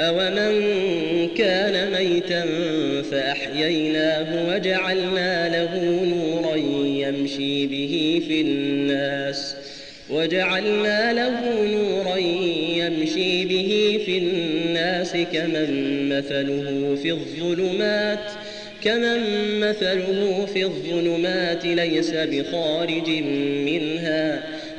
أومن كان ميتا فأحييناه وجعلنا له نورا يمشي به في الناس وجعلنا له نورا يمشي به في الناس كمن مثله في الظلمات كمن مثله في الظلمات ليس بخارج منها